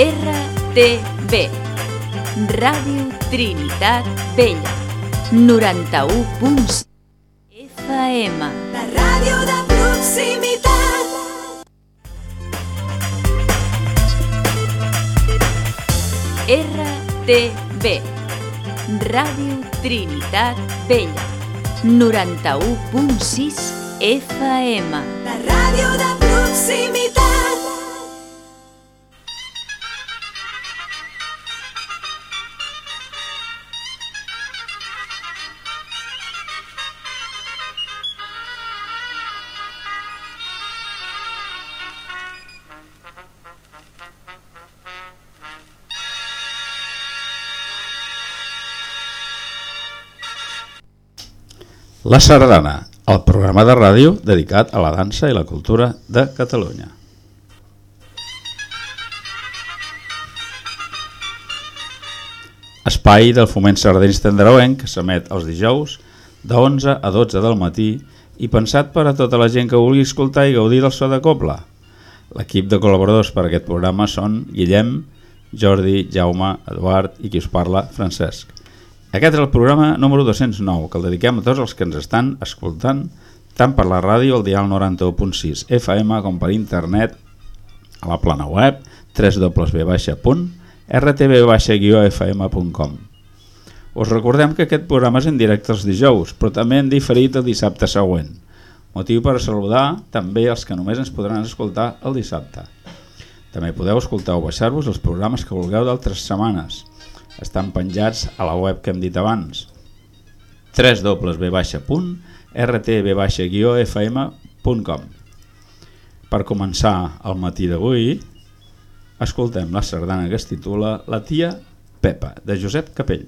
RTB Ràdio Trinitat Vella 91. FM La ràdio de proximitat. RTB Ràdio Trinitat Vella 91.6 FM La ràdio de proximitat. La Sardana, el programa de ràdio dedicat a la dansa i la cultura de Catalunya. Espai del foment sardanista tenderauenc que s'emet els dijous de 11 a 12 del matí i pensat per a tota la gent que vulgui escoltar i gaudir del so de cobla. L'equip de col·laboradors per a aquest programa són Guillem, Jordi, Jaume, Eduard i qui us parla, Francesc. Aquest és el programa número 209, que el dediquem a tots els que ens estan escoltant, tant per la ràdio al dial 91.6 FM com per internet a la plana web www.rtb-fm.com Us recordem que aquest programa és en directe els dijous, però també en diferit el dissabte següent. Motiu per saludar també els que només ens podran escoltar el dissabte. També podeu escoltar o baixar-vos els programes que vulgueu d'altres setmanes. Estan penjats a la web que hem dit abans www.rtb-fm.com Per començar el matí d'avui, escoltem la sardana que es titula La tia Pepa, de Josep Capell.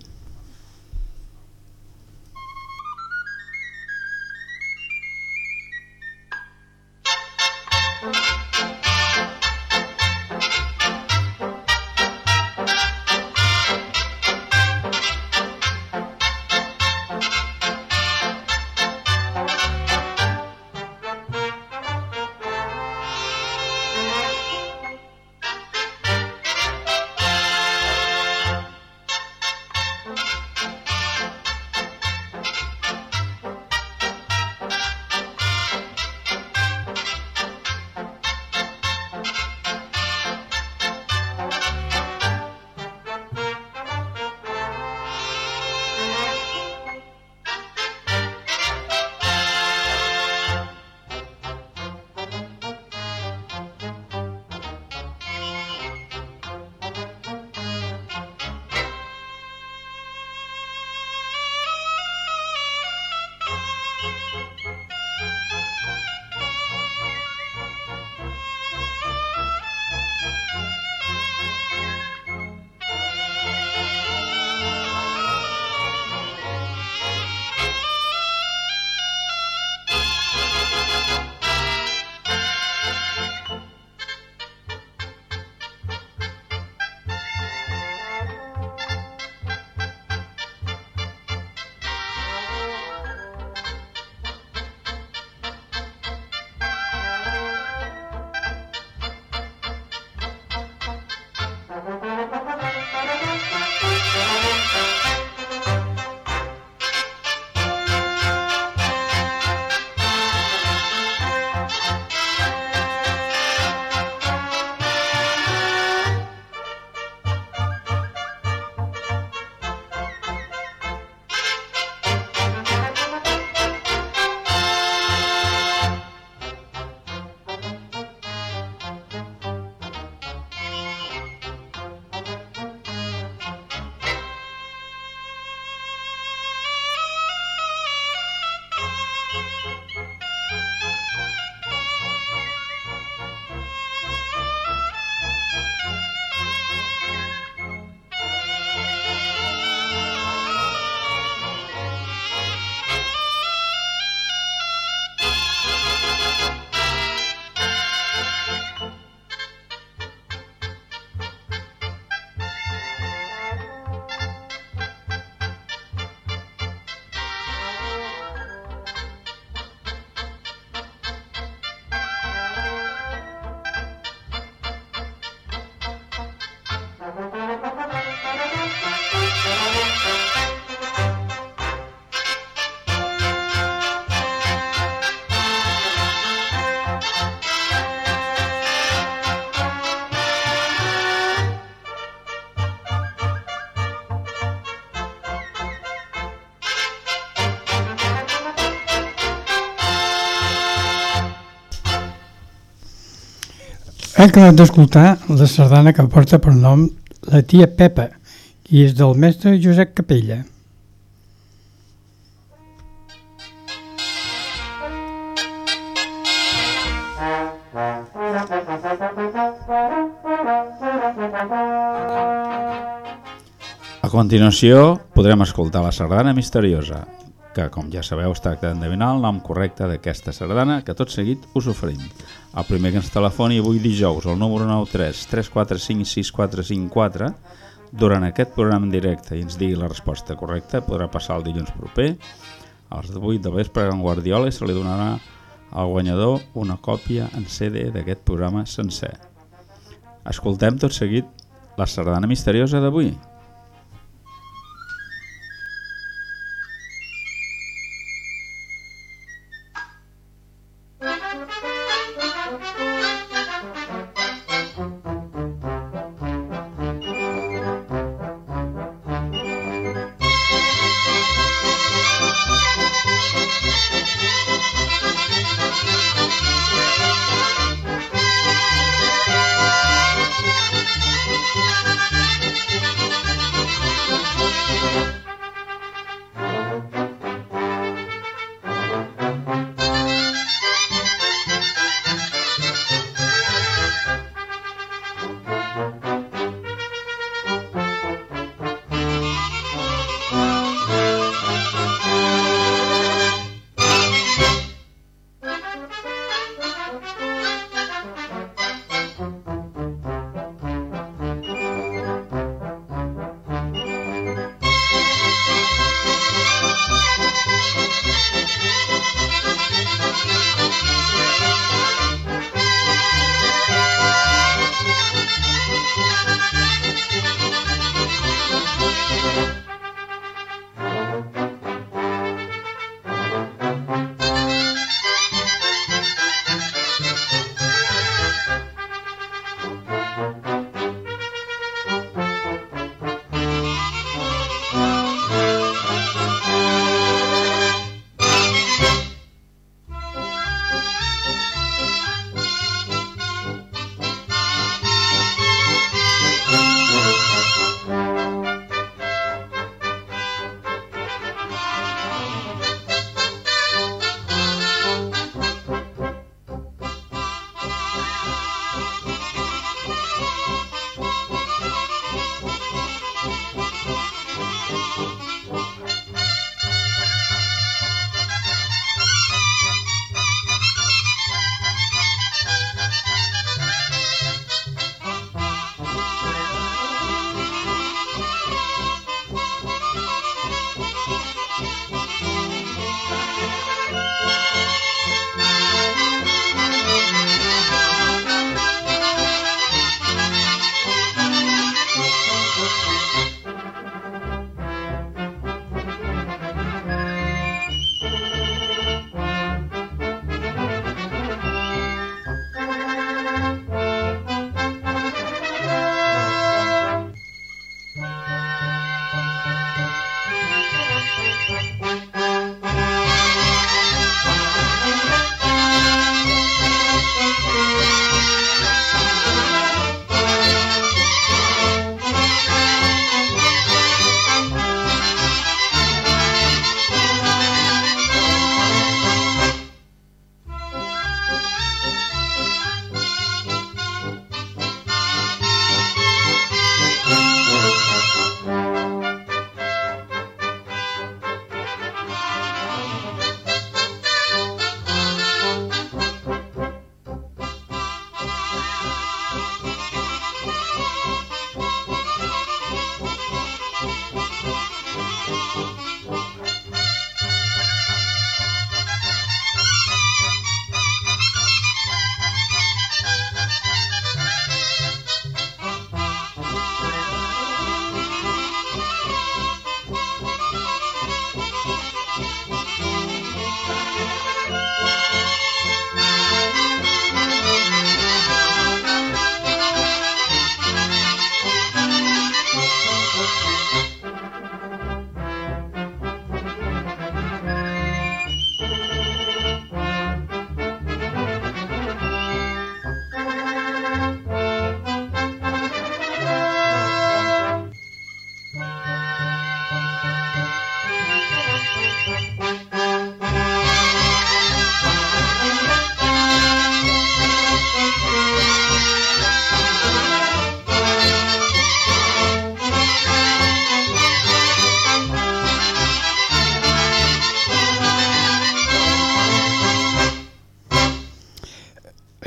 Hem acabat d'escoltar la sardana que porta per nom la tia Pepa, i és del mestre Josep Capella. A continuació podrem escoltar la sardana misteriosa, que com ja sabeu es tracta d'endevinar el nom correcte d'aquesta sardana que tot seguit us oferim. El primer que ens telefoni avui dijous al número 93 345 6454 durant aquest programa en directe i ens digui la resposta correcta podrà passar el dilluns proper a les 8 de vespre en Guardiola se li donarà al guanyador una còpia en CD d'aquest programa sencer. Escoltem tot seguit la sardana misteriosa d'avui.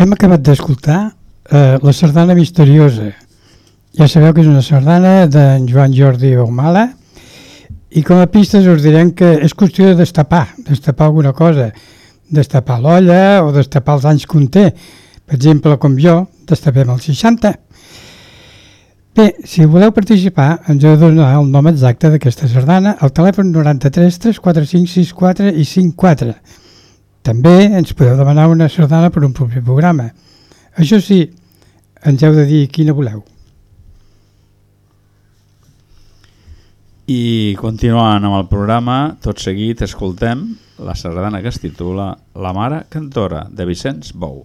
Hem acabat d'escoltar eh, la sardana misteriosa. Ja sabeu que és una sardana d'en Joan Jordi Eumala i com a pistes us direm que és qüestió de destapar, destapar alguna cosa, destapar l'olla o destapar els anys que un té. Per exemple, com jo, destapem els 60. Bé, si voleu participar, ens heu de donar el nom exacte d'aquesta sardana al telèfon 93 345 64 i 54. També ens podeu demanar una sardana per un proper programa. Això sí, ens heu de dir quina voleu. I continuant amb el programa, tot seguit escoltem la sardana que es titula La mare cantora, de Vicenç Bou.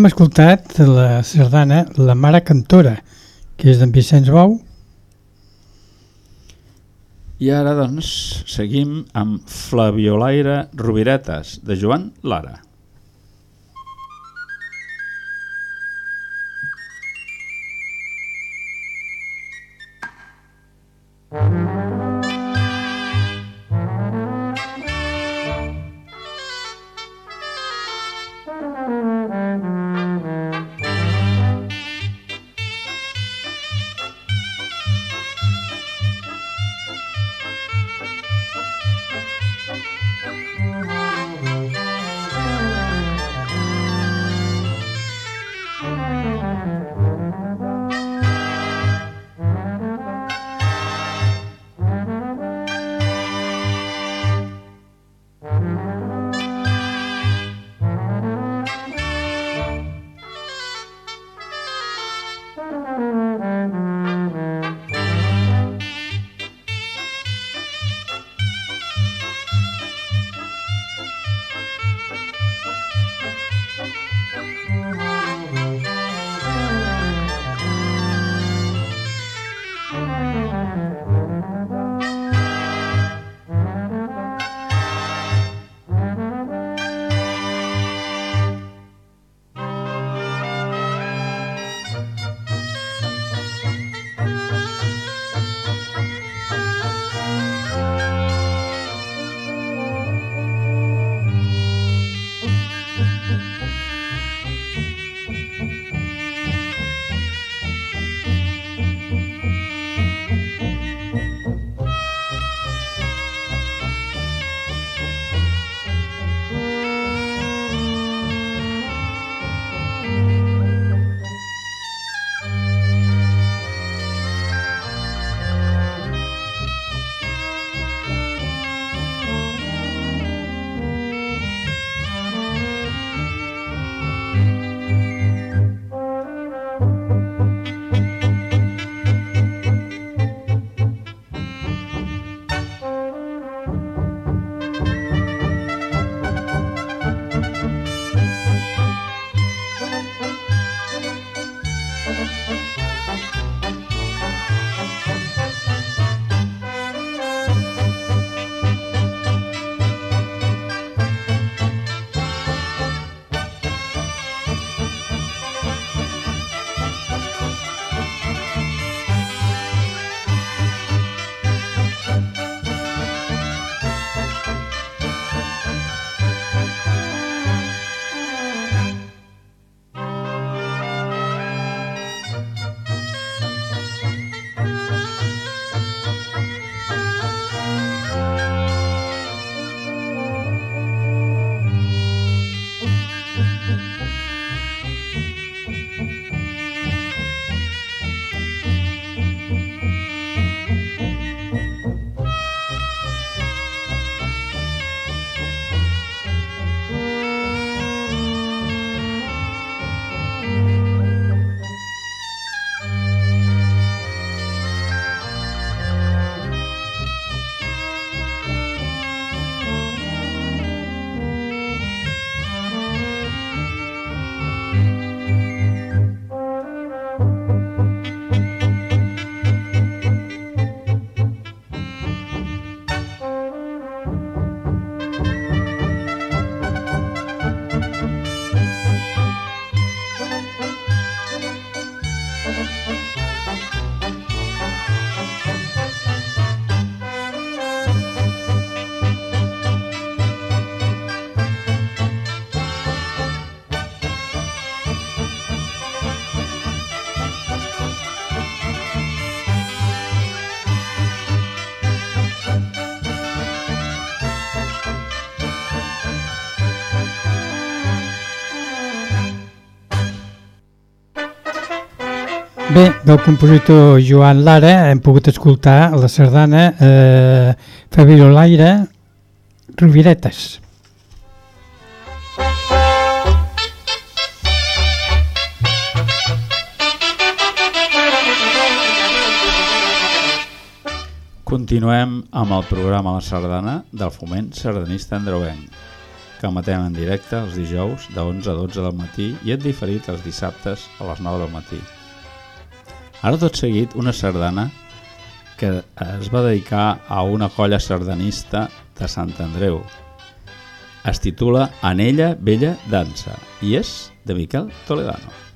Hem escoltat la sardana La Mare Cantora, que és d'en Vicenç Bou. I ara, doncs, seguim amb Flaviolaire Roviretes, de Joan Lara. Bé, del compositor Joan Lara hem pogut escoltar la sardana eh, Fabirolaire Roviretes. Continuem amb el programa La Sardana del foment sardanista andreuenc. que emetem en directe els dijous de 11 a 12 del matí i et diferit els dissabtes a les 9 del matí. Ara tot seguit una sardana que es va dedicar a una colla sardanista de Sant Andreu. Es titula Anella Vella Dansa i és de Miquel Toledano.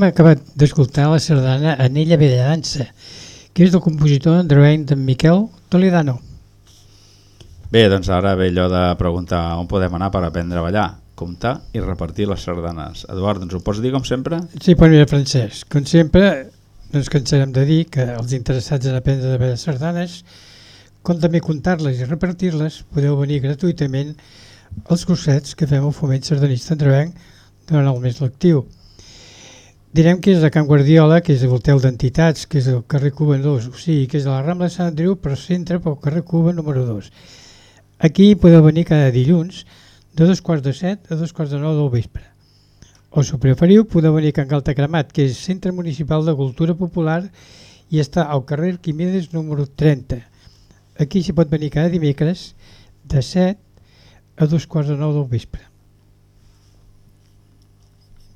Hem acabat d'escoltar la sardana Anella Vella Dansa, que és del compositor andreuenc d'en Miquel Toledano. Bé, doncs ara ve allò de preguntar on podem anar per aprendre a ballar, comptar i repartir les sardanes. Eduard, ens ho pots dir com sempre? Sí, bon dia, Francesc. Com sempre, no ens cansarem de dir que els interessats en aprendre a ballar sardanes com també comptar-les i repartir-les, podeu venir gratuïtament als cursets que fem al Foment Sardanista Andrevenc durant el mes lectiu. Direm que és de Can Guardiola, que és l'hotel d'entitats, que és el carrer Cuba 2, o sigui, que és de la Rambla de Sant Andreu, però centre pel carrer Cuba número 2. Aquí podeu venir cada dilluns de dos quarts de set a dos quarts de nou del vespre. O si ho preferiu, podeu venir a Can Galta Cremat, que és Centre Municipal de Cultura Popular i està al carrer Quimedes número 30. Aquí s'hi pot venir cada dimecres de 7 a dos quarts de nou del vespre.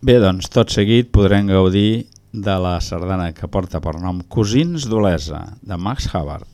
Bé, doncs, tot seguit podrem gaudir de la sardana que porta per nom Cosins d'Olesa, de Max Havard.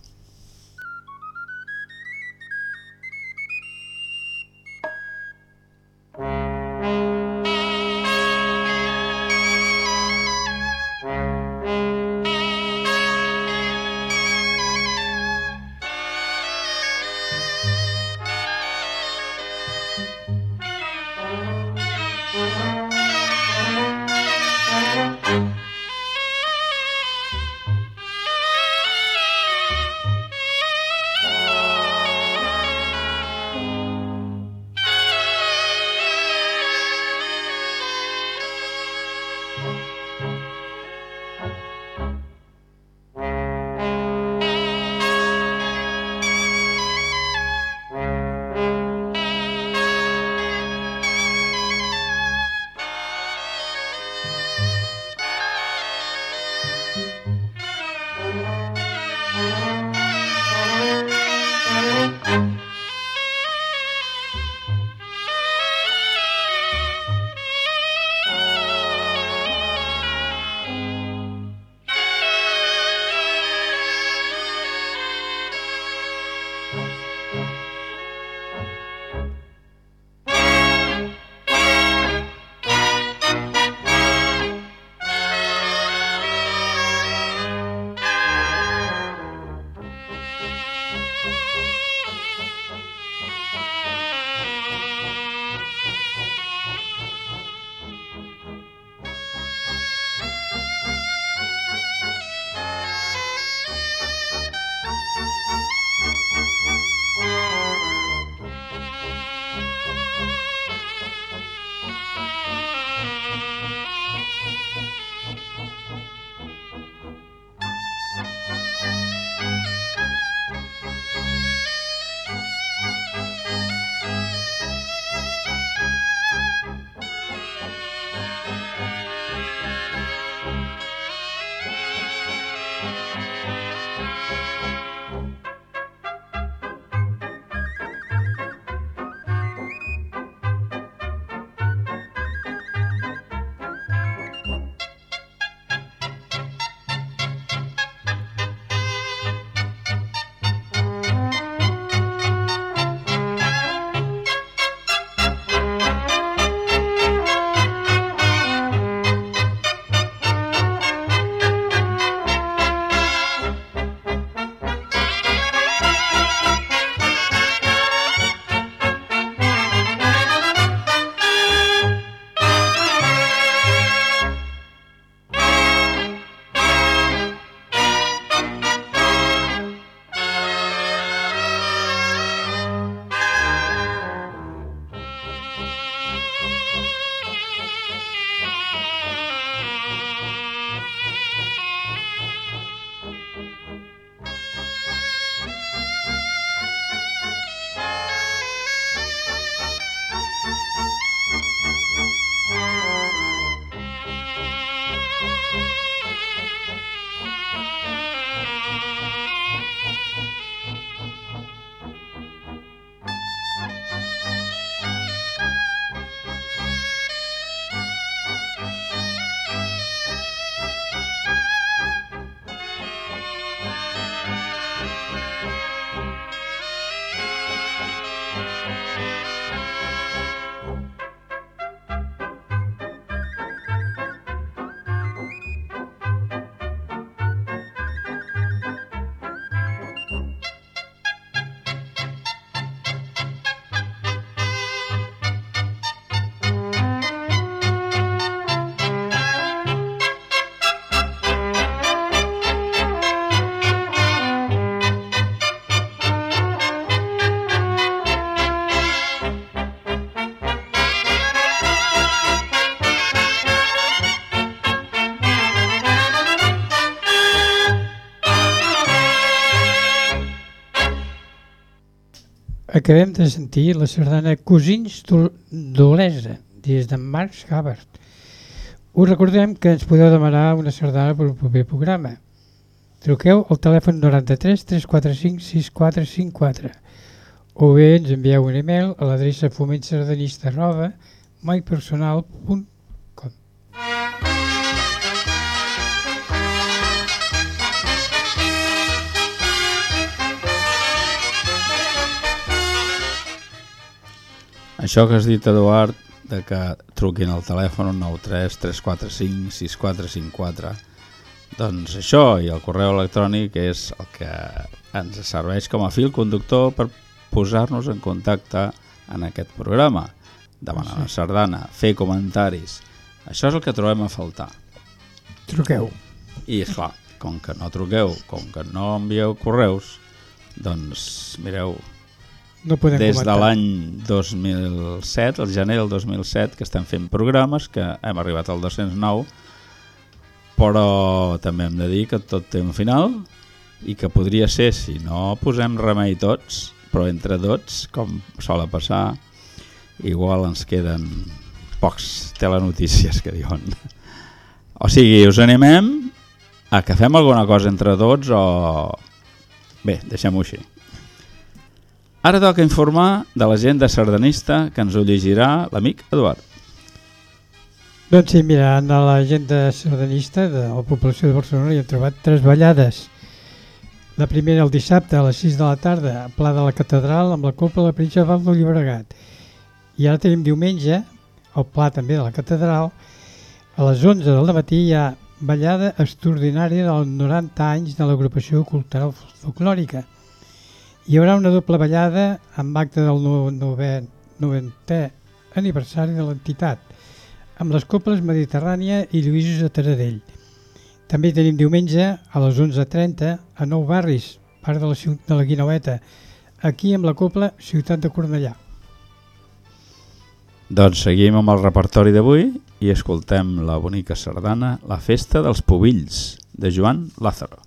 Acabem de sentir la sardana Cosins d'Ol- d'Olesa, des de Marx Hubbard. Us recordem que ens podeu demanar una sardana per un proper programa. Truqueu al telèfon 93 345 6454 o bé ens envieu un email a l'adreça fomentsardanista arroba Això que has dit, Eduard, de que truquin al telèfon 93 345 6454, doncs això i el correu electrònic és el que ens serveix com a fil conductor per posar-nos en contacte en aquest programa. Demanar una sardana, fer comentaris. Això és el que trobem a faltar. Truqueu. I, és clar, com que no truqueu, com que no envieu correus, doncs, mireu, No podem des de comentar. l'any 2007, el gener del 2007, que estem fent programes, que hem arribat al 209, però també hem de dir que tot té un final i que podria ser, si no posem remei tots, però entre tots, com sola passar, igual ens queden pocs telenotícies que diuen. O sigui, us animem a que fem alguna cosa entre tots o... Bé, deixem-ho així. Ara toca informar de l'agenda sardanista que ens ho llegirà l'amic Eduard. Doncs sí, mira, en l'agenda sardanista de la població de Barcelona hi hem trobat tres ballades. La primera el dissabte a les 6 de la tarda a Pla de la Catedral amb la Copa de la Principal del Llobregat. I ara tenim diumenge, al Pla també de la Catedral, a les 11 del matí hi ha ballada extraordinària dels 90 anys de l'agrupació cultural folclòrica. Hi haurà una doble ballada amb acte del no, novè, noventè aniversari de l'entitat, amb les Coples Mediterrània i Lluïsos de Taradell. També tenim diumenge a les 11.30 a Nou Barris, part de la, de la Guinaueta, aquí amb la Copla Ciutat de Cornellà. Doncs seguim amb el repertori d'avui i escoltem la bonica sardana La festa dels pubills, de Joan Lázaro.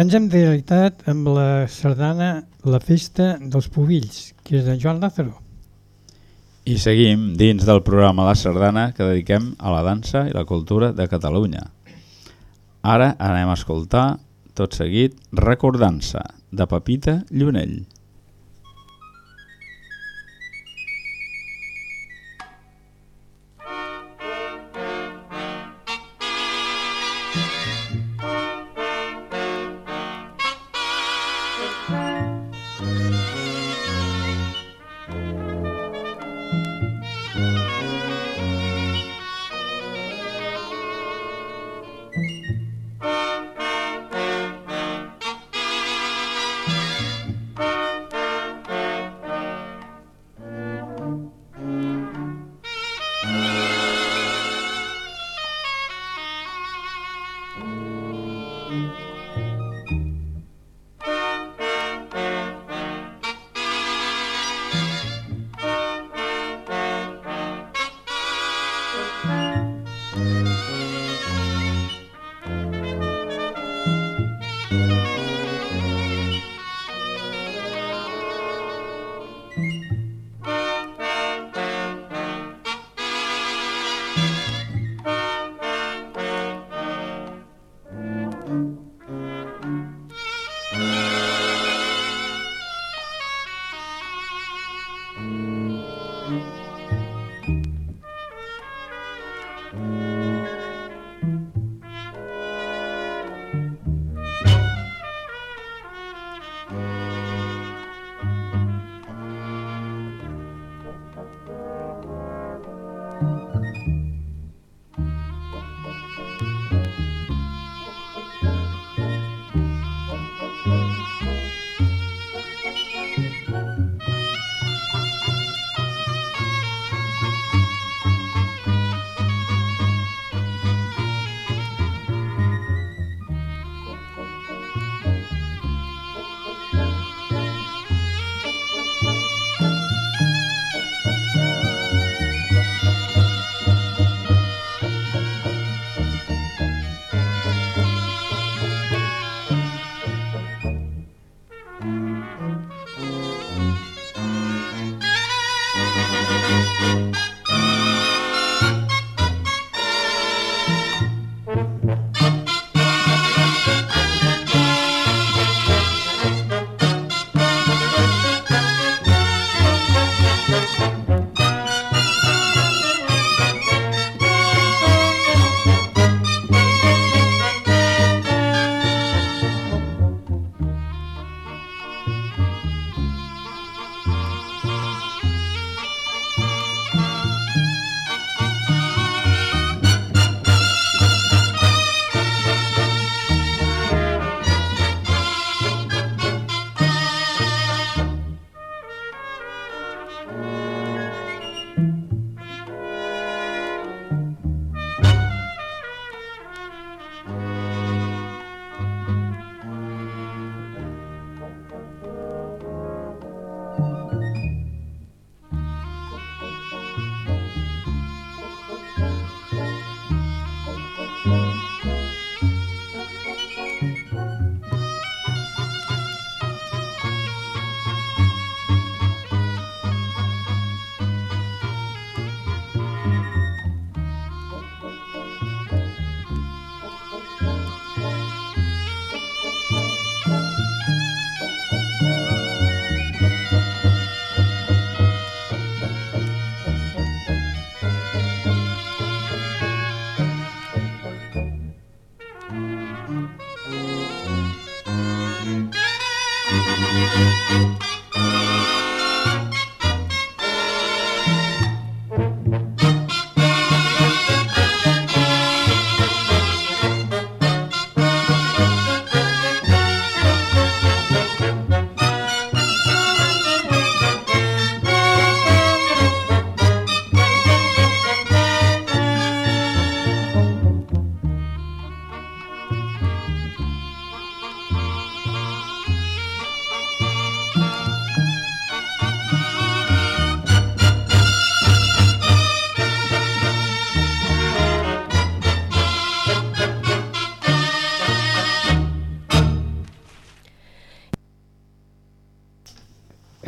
Ens hem realitat amb la sardana La Festa dels Pubills, que és de Joan Lázaro. I seguim dins del programa La Sardana que dediquem a la dansa i la cultura de Catalunya. Ara anem a escoltar, tot seguit, Recordant-se, de Pepita Llunell.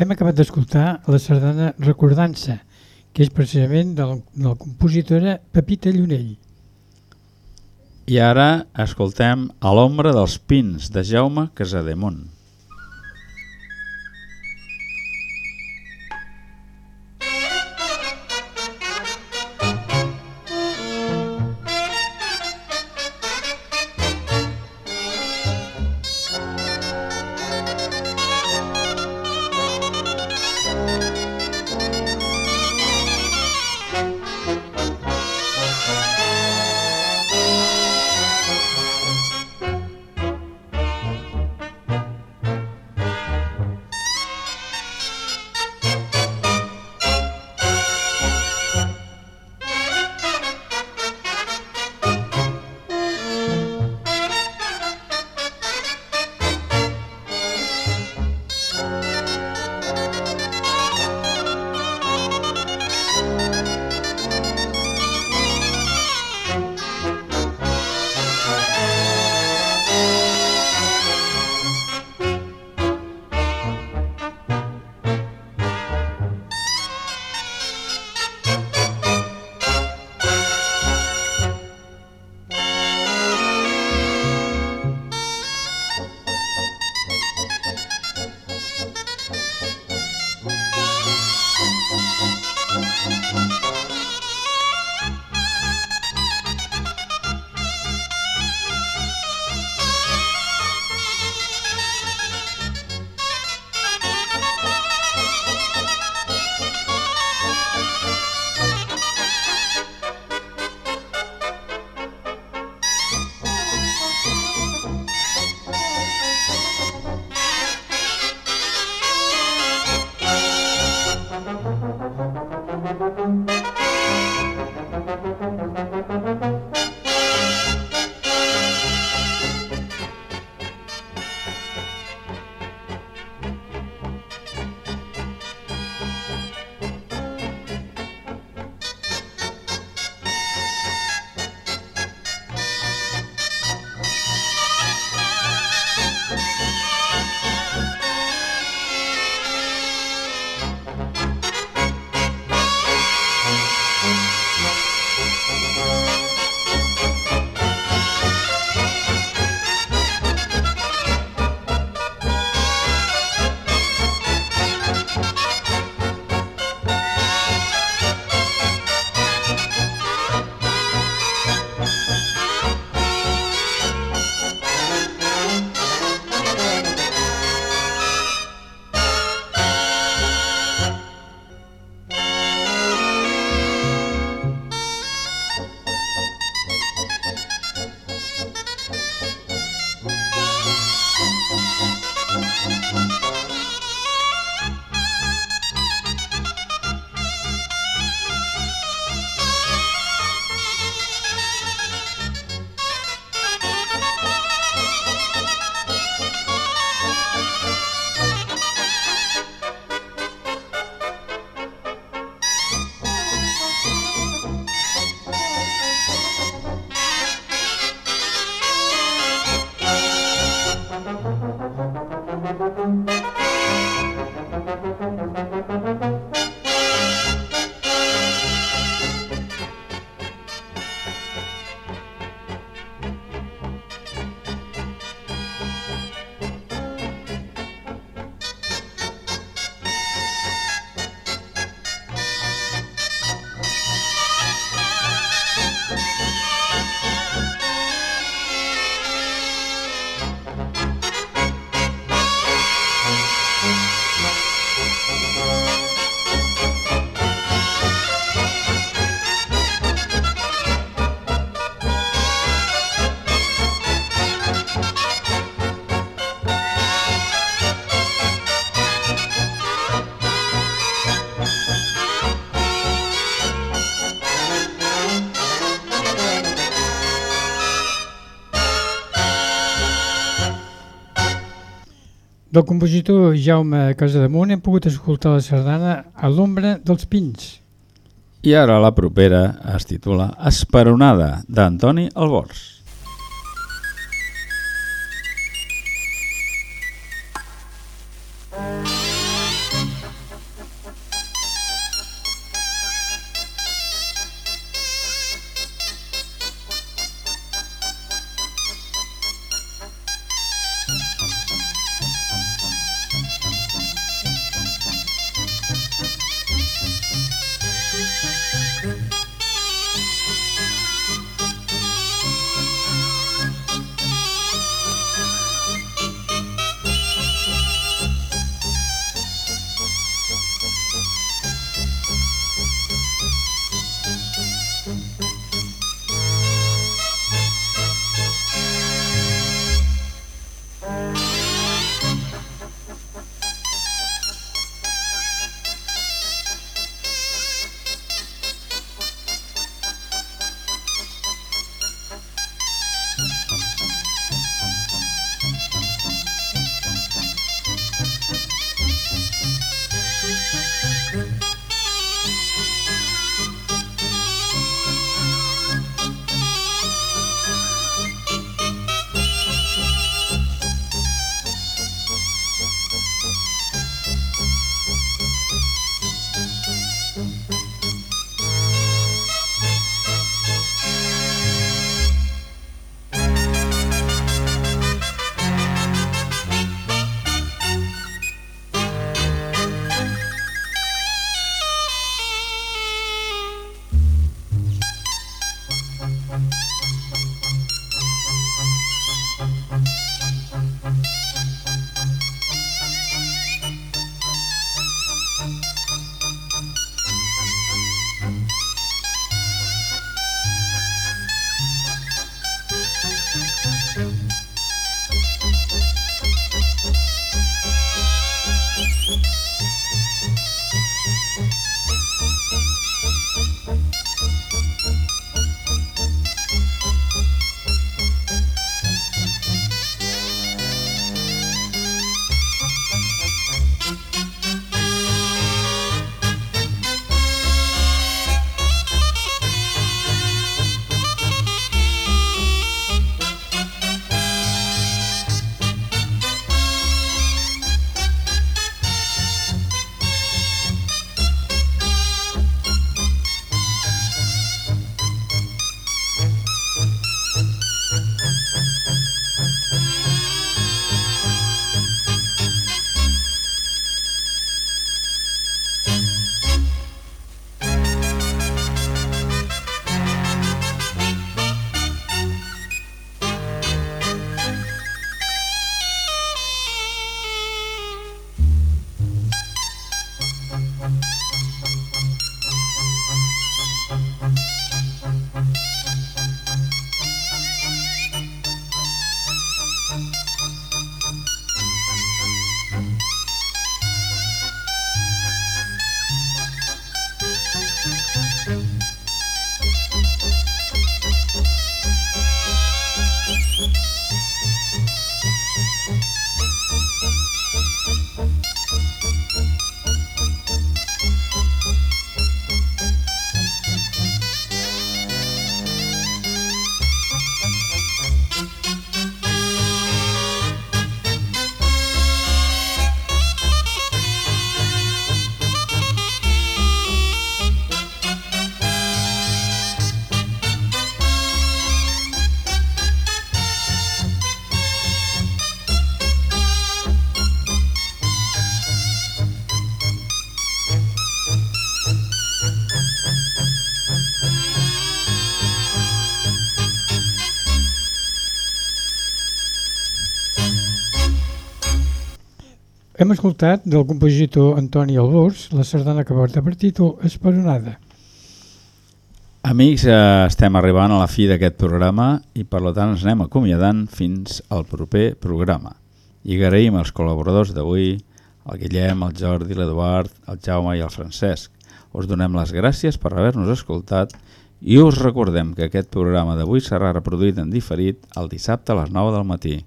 Hem acabat d'escoltar la sardana Recordança, que és precisament del, de la compositora Pepita Llunell. I ara escoltem A l'ombra dels pins de Jaume Casademont. Del compositor Jaume Casademunt hem pogut escoltar la sardana a l'ombra dels pins. I ara la propera es titula Esperonada, d'Antoni Albors. Hem escoltat del compositor Antoni Albors la sardana que porta per títol Esperonada. Amics, eh, estem arribant a la fi d'aquest programa i per tant ens anem acomiadant fins al proper programa. I agraïm als col·laboradors d'avui, el Guillem, el Jordi, l'Eduard, el Jaume i el Francesc. Us donem les gràcies per haver-nos escoltat i us recordem que aquest programa d'avui serà reproduït en diferit el dissabte a les 9 del matí.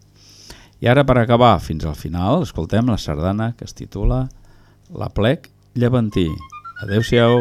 I ara, per acabar, fins al final, escoltem la sardana que es titula La plec llevantí. Adéu-siau.